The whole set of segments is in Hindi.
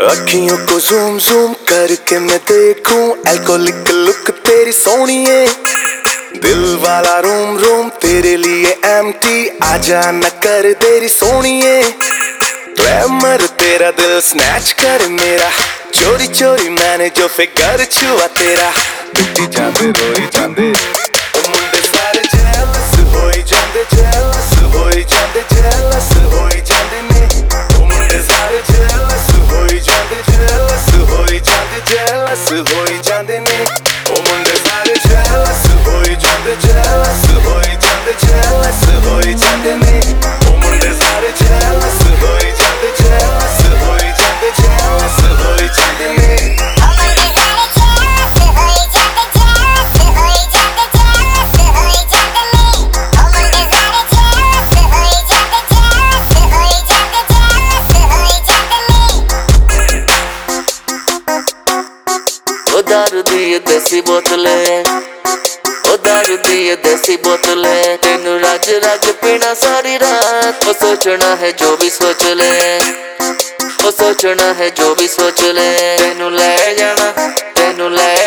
अखियों को जूम जूम करके मैं देखूँ एल्कोहलिक लुक तेरी सोनी है दिल वाला रूम रूम तेरे लिए एम्प्टी आजा न कर तेरी सोनी है ग्लैमर तेरा दिल स्नैच कर मेरा। चोरी चोरी मैंने जो फिगर छुआ तेरा। टूटी जाते रोई जाते जेलस होई जाते दारू दिए देसी बोतले। दारू दिए देसी बोतले। तेन राज राज पीना सारी रात। ओ सोचना है जो भी सोच ले। ओ सोचना है जो भी सोच ले। तेन ले जाना, तेन ले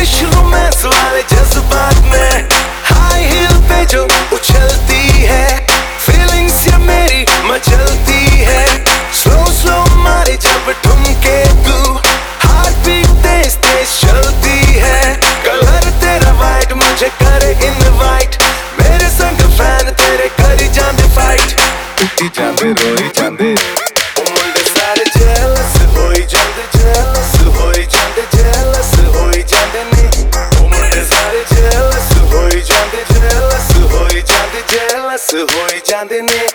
इंग्लिश रोमांस वाले जज्बात में हाई हील पे जो उछलती है तेज चलती है। कलर तेरा वाइट मुझे तेरे करी ਜਾਂਦੇ ਨੇ।